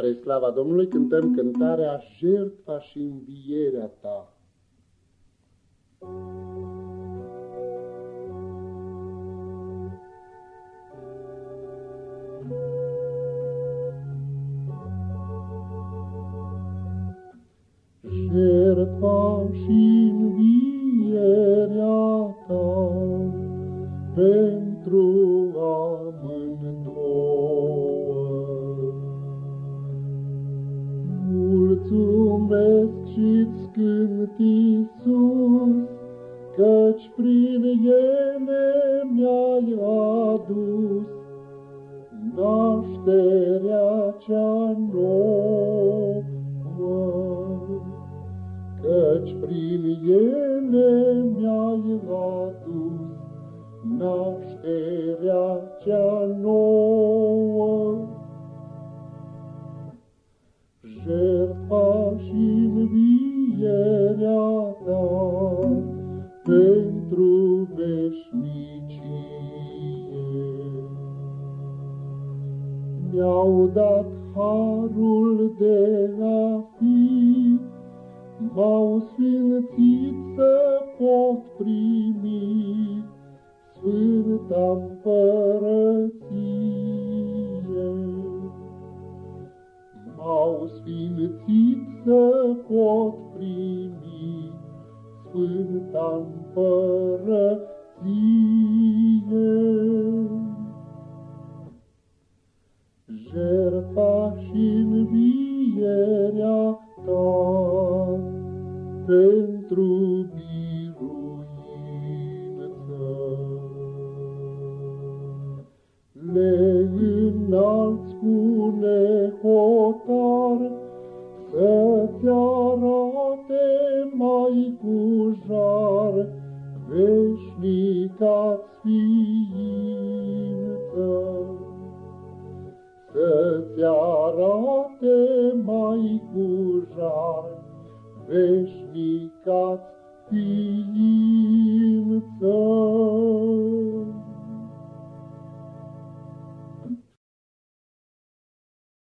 Spre slava Domnului cântăm cântarea Jertfa și învierea ta. Jertfa și mulțumesc și-ți cânt, Iisus, Căci prin ele mi-ai adus nașterea cea nouă. Căci prin ele mi-ai adus nașterea cea nouă. jertfa și învierea ta pentru veșnicie. Mi-au dat harul de a fi, m-au sfințit să pot primi Sfânta sfințit să pot primi Sfânta Împărăție. Jertfa și și cu jar veșnica ființă. Să-ți arate mai cu jar veșnica ființă.